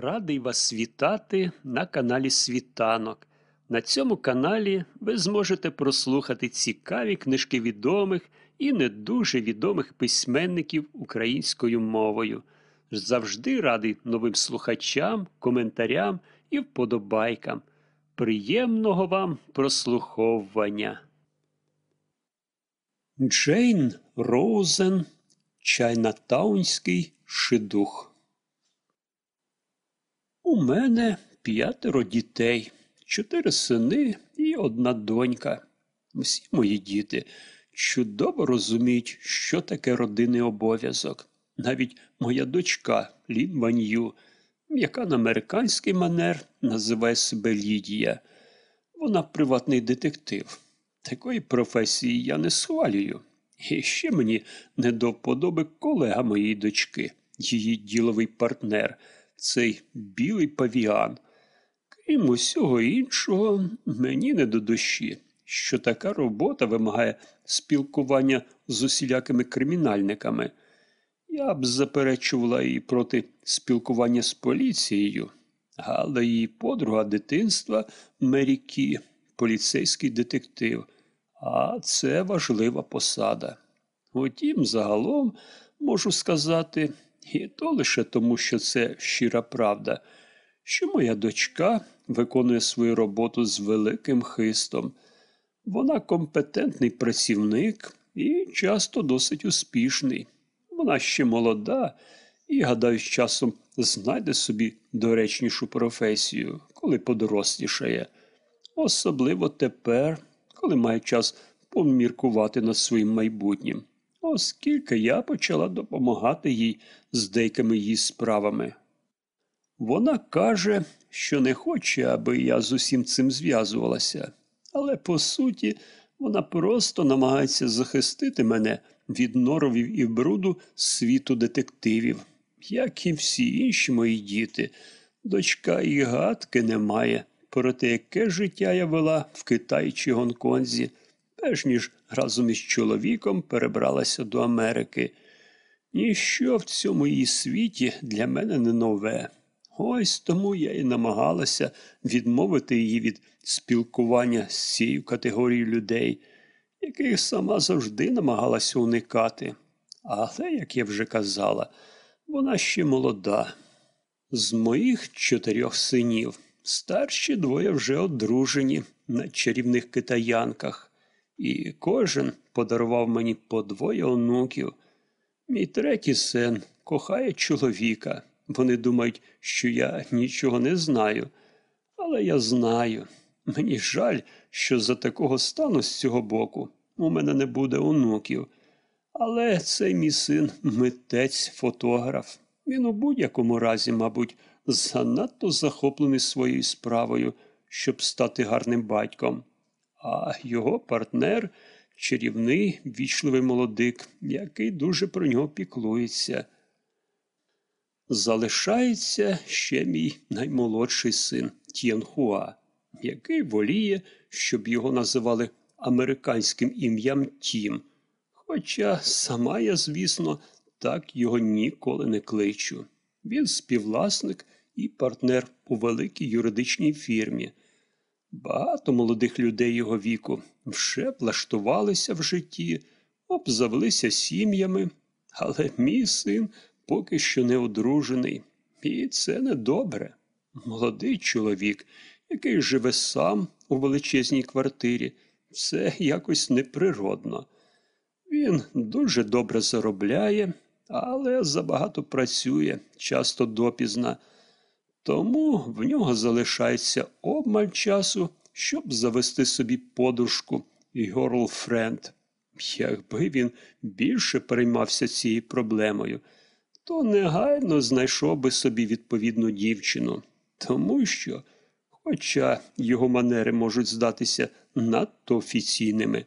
Радий вас вітати на каналі Світанок. На цьому каналі ви зможете прослухати цікаві книжки відомих і не дуже відомих письменників українською мовою. Завжди радий новим слухачам, коментарям і вподобайкам. Приємного вам прослуховування. Джейн Роузен Чайнатаунський шидух. У мене п'ятеро дітей, чотири сини і одна донька. Всі мої діти чудово розуміють, що таке родинний обов'язок. Навіть моя дочка Лін Ванью, яка на американський манер називає себе Лідія. Вона приватний детектив. Такої професії я не схвалюю. І ще мені не до вподоби колега моєї дочки, її діловий партнер, цей білий павіан. Крім усього іншого, мені не до душі, що така робота вимагає спілкування з усілякими кримінальниками. Я б заперечувала і проти спілкування з поліцією, але її подруга дитинства Мерікі, поліцейський детектив. А це важлива посада. Утім, загалом можу сказати, і то лише тому, що це щира правда, що моя дочка виконує свою роботу з великим хистом. Вона компетентний працівник і часто досить успішний. Вона ще молода і, гадаю, з часом знайде собі доречнішу професію, коли подорослішає. Особливо тепер, коли має час поміркувати над своїм майбутнім, оскільки я почала допомагати їй з деякими її справами. Вона каже, що не хоче, аби я з усім цим зв'язувалася, але по суті вона просто намагається захистити мене від норовів і бруду світу детективів, як і всі інші мої діти. Дочка і гадки немає про те, яке життя я вела в Китаї чи Гонконзі, перш ніж разом із чоловіком перебралася до Америки. Ніщо в цьому її світі для мене не нове. Ось тому я і намагалася відмовити її від спілкування з цією категорією людей, яких сама завжди намагалася уникати. Але, як я вже казала, вона ще молода. З моїх чотирьох синів старші двоє вже одружені на чарівних китаянках, і кожен подарував мені по двоє онуків. Мій третій син кохає чоловіка. Вони думають, що я нічого не знаю. Але я знаю. Мені жаль, що за такого стану з цього боку у мене не буде онуків. Але цей мій син митець, фотограф. Він у будь-якому разі, мабуть, занадто захоплений своєю справою, щоб стати гарним батьком. А його партнер чарівний, вічливий молодик, який дуже про нього піклується. Залишається ще мій наймолодший син Т'єнхуа, який воліє, щоб його називали американським ім'ям Тім. Хоча сама я, звісно, так його ніколи не кличу. Він співвласник і партнер у великій юридичній фірмі. Багато молодих людей його віку вже влаштувалися в житті, обзавелися сім'ями, але мій син поки що не одружений, і це недобре. Молодий чоловік, який живе сам у величезній квартирі, це якось неприродно. Він дуже добре заробляє, але забагато працює, часто допізна. Тому в нього залишається обмаль часу, щоб завести собі подружку і горлфренд. Якби він більше переймався цією проблемою, то негайно знайшов би собі відповідну дівчину, тому що, хоча його манери можуть здатися надто офіційними,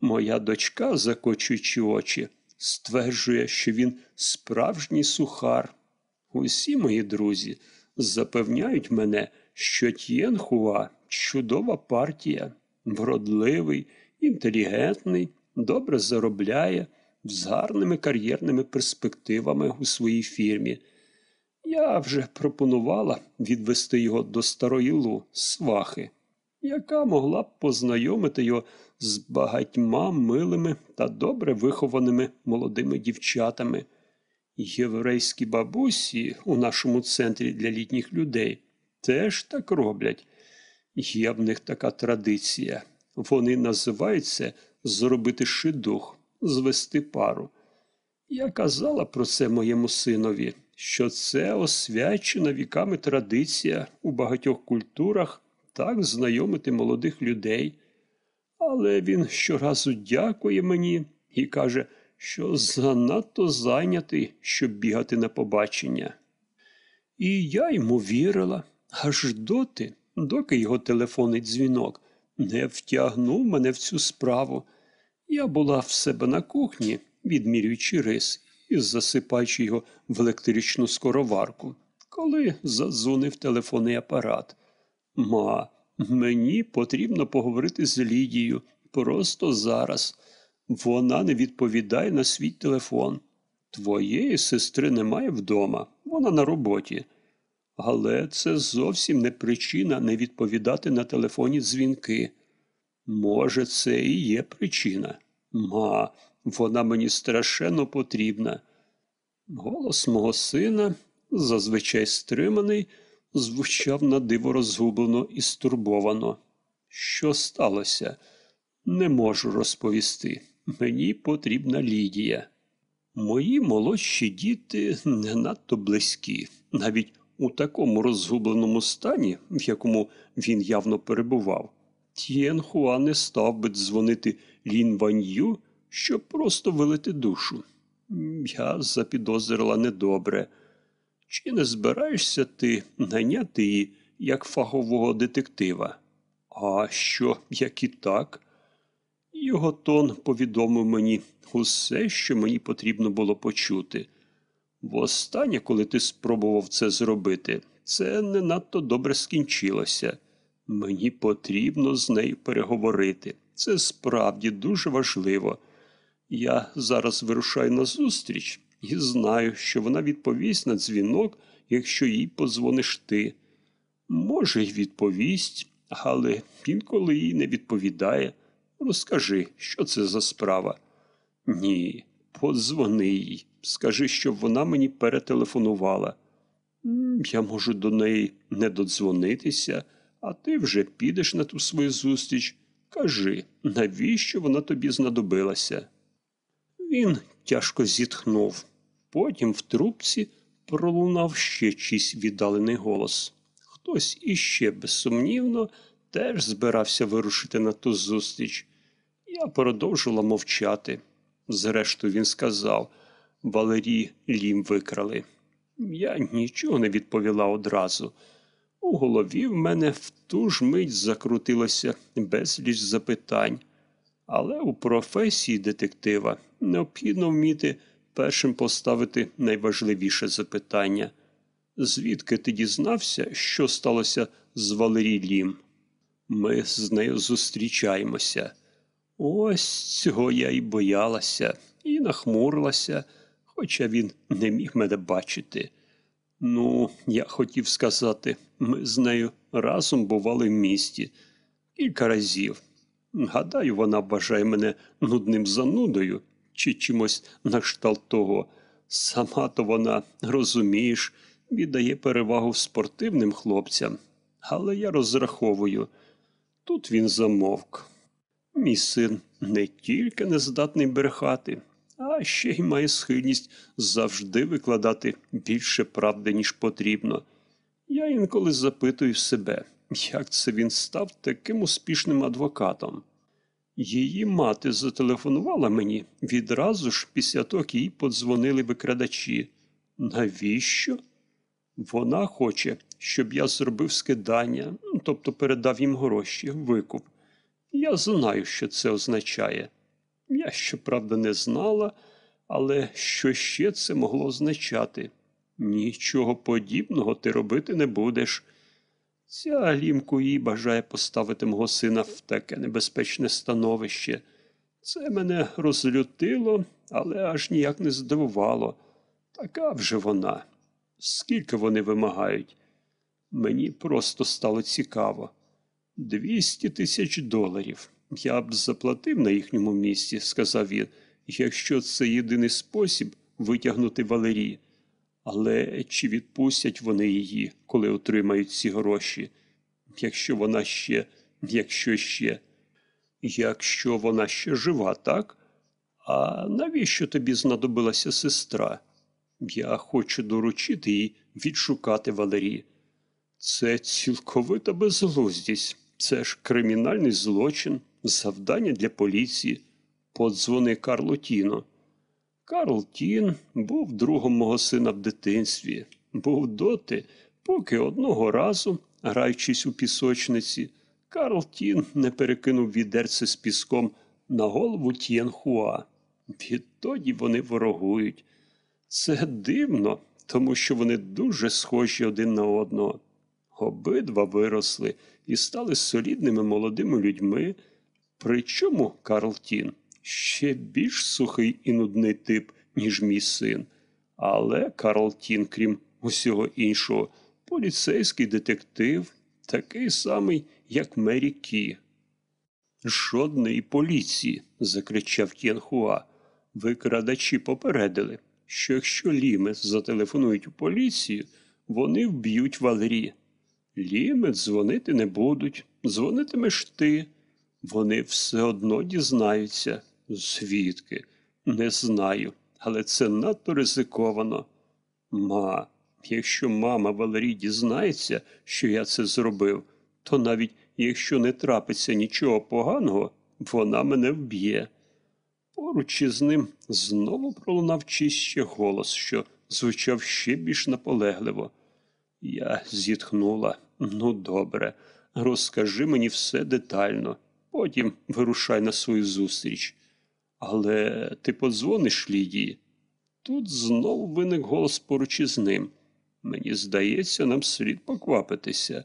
моя дочка, закочуючи очі, стверджує, що він справжній сухар. Усі мої друзі запевняють мене, що Т'єнхуа чудова партія, вродливий, інтелігентний, добре заробляє, з гарними кар'єрними перспективами у своїй фірмі. Я вже пропонувала відвести його до старої Лу, свахи, яка могла б познайомити його з багатьма милими та добре вихованими молодими дівчатами. Єврейські бабусі у нашому центрі для літніх людей теж так роблять. Є в них така традиція. Вони називають це зробити шидух, звести пару. Я казала про це моєму синові, що це освячена віками традиція у багатьох культурах так знайомити молодих людей. Але він щоразу дякує мені і каже, що занадто зайнятий, щоб бігати на побачення. І я йому вірила, аж доти, доки його телефонний дзвінок не втягнув мене в цю справу. Я була в себе на кухні, відмірюючи рис і засипаючи його в електричну скороварку, коли задзвонив телефонний апарат. Ма, мені потрібно поговорити з Лідією просто зараз. Вона не відповідає на свій телефон. Твоєї сестри немає вдома, вона на роботі. Але це зовсім не причина не відповідати на телефонні дзвінки. Може, це і є причина. Ма, вона мені страшенно потрібна. Голос мого сина, зазвичай стриманий, звучав на диво розгублено і стурбовано. Що сталося? Не можу розповісти. Мені потрібна Лідія. Мої молодші діти не надто близькі, навіть у такому розгубленому стані, в якому він явно перебував. Т'єн Хуа не став би дзвонити Лін Ванью, щоб просто вилити душу. Я запідозрила недобре. Чи не збираєшся ти найняти її як фахового детектива? А що, як і так? Його тон повідомив мені усе, що мені потрібно було почути. Востаннє, коли ти спробував це зробити, це не надто добре скінчилося. Мені потрібно з нею переговорити. Це справді дуже важливо. Я зараз вирушаю на зустріч і знаю, що вона відповість на дзвінок, якщо їй подзвониш ти. Може, й відповість, але інколи їй не відповідає. Розкажи, що це за справа? Ні, подзвони їй. Скажи, щоб вона мені перетелефонувала. Я можу до неї не додзвонитися, а ти вже підеш на ту свою зустріч. Кажи, навіщо вона тобі знадобилася? Він тяжко зітхнув. Потім в трубці пролунав ще чийсь віддалений голос. Хтось іще, безсумнівно, теж збирався вирушити на ту зустріч. Я продовжила мовчати. Зрештою, він сказав Валерій лім викрали. Я нічого не відповіла одразу. У голові в мене в ту ж мить закрутилося безліч запитань. Але у професії детектива необхідно вміти першим поставити найважливіше запитання. Звідки ти дізнався, що сталося з Валерій Лім? Ми з нею зустрічаємося. Ось цього я і боялася, і нахмурилася, хоча він не міг мене бачити. Ну, я хотів сказати, ми з нею разом бували в місті кілька разів. Гадаю, вона вважає мене нудним занудою чи чимось на кшталт того. Сама то вона, розумієш, віддає перевагу спортивним хлопцям, але я розраховую. Тут він замовк. Мій син не тільки не здатний брехати, а ще й має схильність завжди викладати більше правди, ніж потрібно. Я інколи запитую себе, як це він став таким успішним адвокатом. Її мати зателефонувала мені відразу ж після того, як їй подзвонили викрадачі. Навіщо? Вона хоче, щоб я зробив скидання, тобто передав їм гроші, викуп. Я знаю, що це означає. Я, щоправда, не знала, але що ще це могло означати? Нічого подібного ти робити не будеш. Ця лімку їй бажає поставити мого сина в таке небезпечне становище. Це мене розлютило, але аж ніяк не здивувало. Така вже вона. Скільки вони вимагають? Мені просто стало цікаво. Двісті тисяч доларів. Я б заплатив на їхньому місці, сказав він, якщо це єдиний спосіб витягнути Валерії. Але чи відпустять вони її, коли отримають ці гроші? Якщо вона ще, якщо ще, якщо вона ще жива, так? А навіщо тобі знадобилася сестра? Я хочу доручити їй відшукати Валерії. Це цілковита безглуздість. Це ж кримінальний злочин, завдання для поліції. Подзвони Карлу Тіно. Карл Тін був другом мого сина в дитинстві. Був доти, поки одного разу, граючись у пісочниці, Карл Тін не перекинув відерце з піском на голову Тєнхуа. Відтоді вони ворогують. Це дивно, тому що вони дуже схожі один на одного. Обидва виросли і стали солідними молодими людьми. Причому Карл Тін ще більш сухий і нудний тип, ніж мій син. Але Карл Тін, крім усього іншого, поліцейський детектив, такий самий, як Мері Кі. Жодної поліції, закричав Тєнхуа. Викрадачі попередили, що якщо Лімет зателефонують у поліцію, вони вб'ють Валері. Лімет дзвонити не будуть, дзвонитимеш ти. Вони все одно дізнаються. Звідки? Не знаю, але це надто ризиковано. Ма, якщо мама Валерій дізнається, що я це зробив, то навіть якщо не трапиться нічого поганого, вона мене вб'є. Поруч із ним знову пролунав чище голос, що звучав ще більш наполегливо. Я зітхнула. Ну, добре, розкажи мені все детально, потім вирушай на свою зустріч. Але ти подзвониш Лідії? Тут знову виник голос поруч із ним. Мені здається, нам слід поквапитися.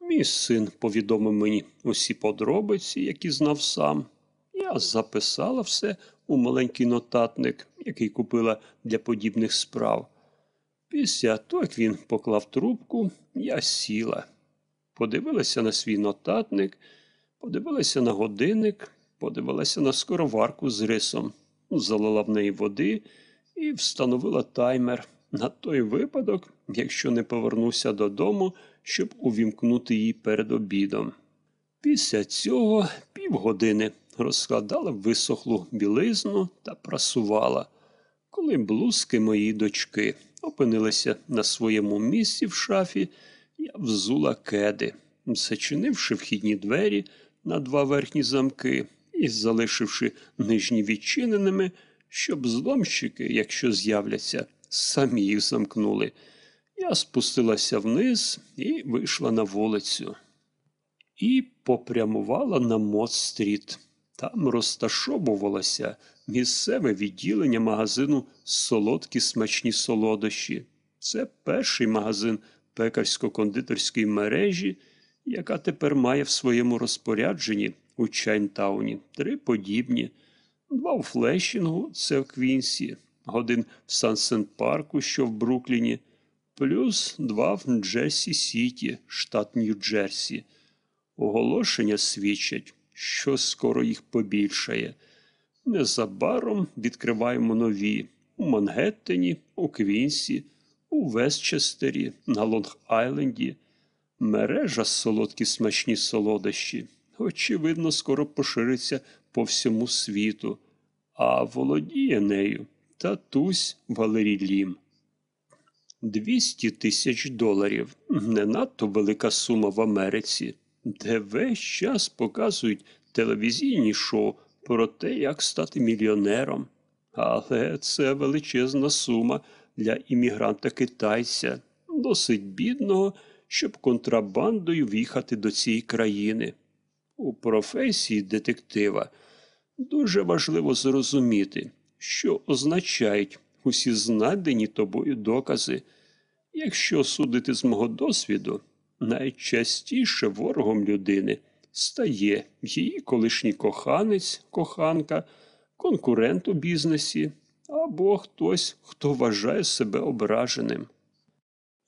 Мій син повідомив мені усі подробиці, які знав сам. Я записала все у маленький нотатник, який купила для подібних справ. Після того, як він поклав трубку, я сіла. Подивилася на свій нотатник, подивилася на годинник, подивилася на скороварку з рисом, залила в неї води і встановила таймер на той випадок, якщо не повернуся додому, щоб увімкнути її перед обідом. Після цього півгодини розкладала висохлу білизну та прасувала. Коли блузки моєї дочки опинилися на своєму місці в шафі, я взула кеди, зачинивши вхідні двері на два верхні замки і залишивши нижні відчиненими, щоб зломщики, якщо з'являться, самі їх замкнули. Я спустилася вниз і вийшла на вулицю. І попрямувала на Мот-стріт. Там розташовувалося місцеве відділення магазину Солодкі смачні солодощі. Це перший магазин пекарсько-кондитерської мережі, яка тепер має в своєму розпорядженні у Чайнтауні три подібні, два у Флешінгу, це в Квінсі, один в Сансет-парку, що в Брукліні, плюс два в Джерсі Сіті, штат Нью-Джерсі. Оголошення свідчать, що скоро їх побільшає. Незабаром відкриваємо нові у Мангеттені, у Квінсі, у Вестчестері, на Лонг-Айленді. Мережа солодкі смачні солодощі, очевидно, скоро пошириться по всьому світу, а володіє нею татусь Валерій Лім. 200 тисяч доларів не надто велика сума в Америці, де весь час показують телевізійні шоу про те, як стати мільйонером. Але це величезна сума для іммігранта китайця, досить бідного, щоб контрабандою в'їхати до цієї країни. У професії детектива дуже важливо зрозуміти, що означають усі знайдені тобою докази. Якщо судити з мого досвіду, найчастіше ворогом людини стає її колишній коханець, коханка, конкурент у бізнесі або хтось, хто вважає себе ображеним.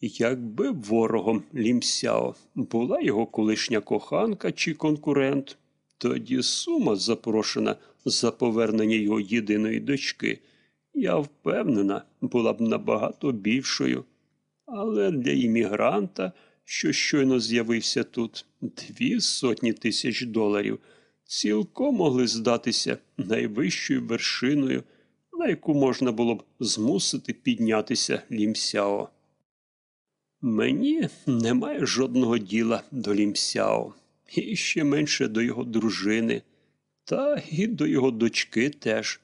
Якби ворогом Лімсяо була його колишня коханка чи конкурент, тоді сума запрошена за повернення його єдиної дочки, я впевнена, була б набагато більшою. Але для іммігранта, що щойно з'явився тут, дві сотні тисяч доларів цілком могли здатися найвищою вершиною, на яку можна було б змусити піднятися Лімсяо. Мені немає жодного діла до Лімсяо, і ще менше до його дружини, та і до його дочки теж.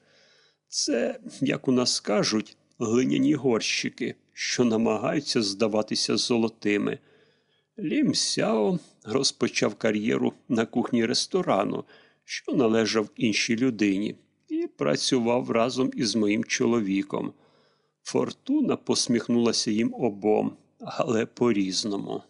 Це, як у нас кажуть, глиняні горщики, що намагаються здаватися золотими. Лім Сяо розпочав кар'єру на кухні ресторану, що належав іншій людині, і працював разом із моїм чоловіком. Фортуна посміхнулася їм обом, але по-різному.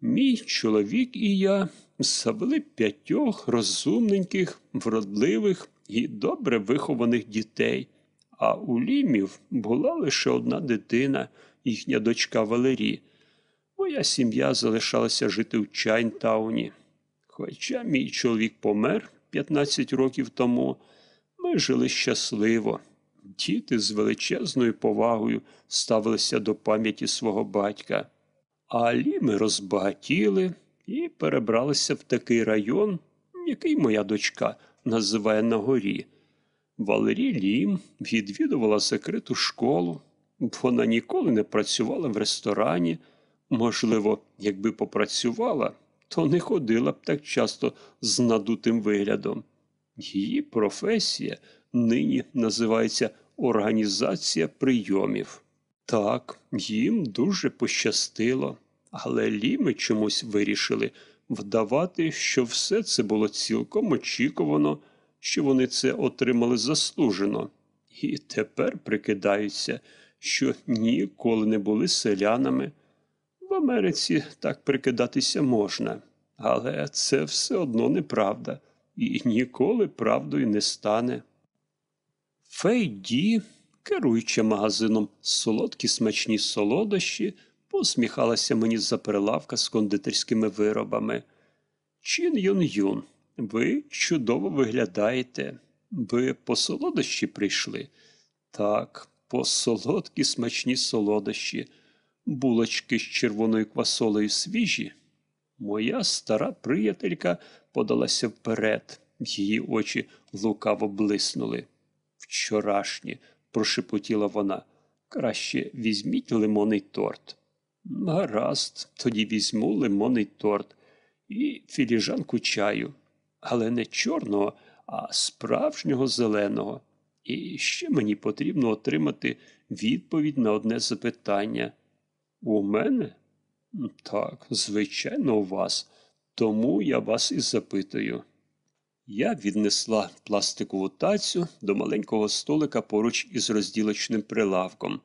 Мій чоловік і я завели п'ятьох розумненьких, вродливих і добре вихованих дітей, а у Лімів була лише одна дитина, їхня дочка Валерій. Моя сім'я залишалася жити в Чайнтауні. Хоча мій чоловік помер 15 років тому, ми жили щасливо. Діти з величезною повагою ставилися до пам'яті свого батька. А ліми розбагатіли і перебралися в такий район, який моя дочка називає на горі. Валерій Лім відвідувала закриту школу. Вона ніколи не працювала в ресторані. Можливо, якби попрацювала, то не ходила б так часто з надутим виглядом. Її професія нині називається організація прийомів. Так, їм дуже пощастило, але ліми чомусь вирішили вдавати, що все це було цілком очікувано, що вони це отримали заслужено, і тепер прикидаються, що ніколи не були селянами. Америці так прикидатися можна, але це все одно неправда і ніколи правдою не стане. Фейді, керуючи магазином солодкі смачні солодощі, посміхалася мені за прилавка з кондитерськими виробами. Чин Юн Юн, ви чудово виглядаєте. Ви по солодощі прийшли? Так, по солодкі смачні солодощі булочки з червоною квасолею свіжі. Моя стара приятелька подалася вперед, її очі лукаво блиснули. Вчорашні, прошепотіла вона, краще візьміть лимонний торт. Гаразд, тоді візьму лимонний торт і філіжанку чаю, але не чорного, а справжнього зеленого. І ще мені потрібно отримати відповідь на одне запитання. У мене? Так, звичайно, у вас. Тому я вас і запитую. Я віднесла пластикову тацю до маленького столика поруч із розділочним прилавком.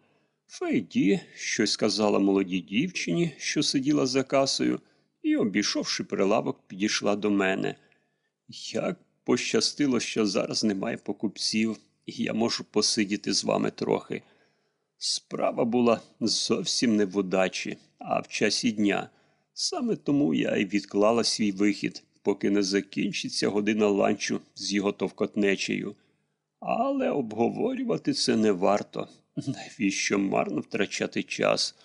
Фейді щось сказала молодій дівчині, що сиділа за касою, і, обійшовши прилавок, підійшла до мене. Як пощастило, що зараз немає покупців, і я можу посидіти з вами трохи. Справа була зовсім не в удачі, а в часі дня. Саме тому я й відклала свій вихід, поки не закінчиться година ланчу з його товкотнечею. Але обговорювати це не варто. Навіщо марно втрачати час?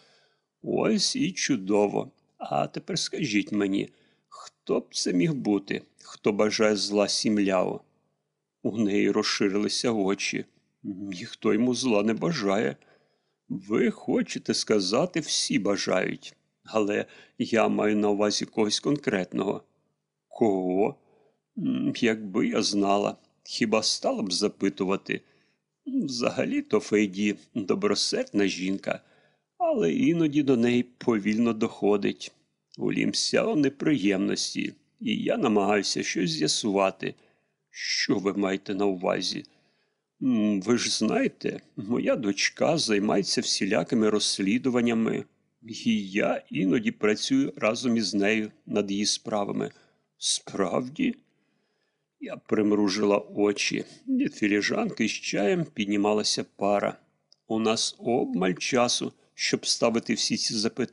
Ось і чудово. А тепер скажіть мені, хто б це міг бути, хто бажає зла сімляо? У неї розширилися очі. Ніхто йому зла не бажає. Ви хочете сказати, всі бажають, але я маю на увазі когось конкретного. Кого? Якби я знала, хіба стала б запитувати? Взагалі-то Фейді добросердна жінка, але іноді до неї повільно доходить. У Лімсяо неприємності, і я намагаюся щось з'ясувати. Що ви маєте на увазі? Ви ж знаєте, моя дочка займається всілякими розслідуваннями, і я іноді працюю разом із нею над її справами. Справді? Я примружила очі. Від філіжанки з чаєм піднімалася пара. У нас обмаль часу, щоб ставити всі ці запитання.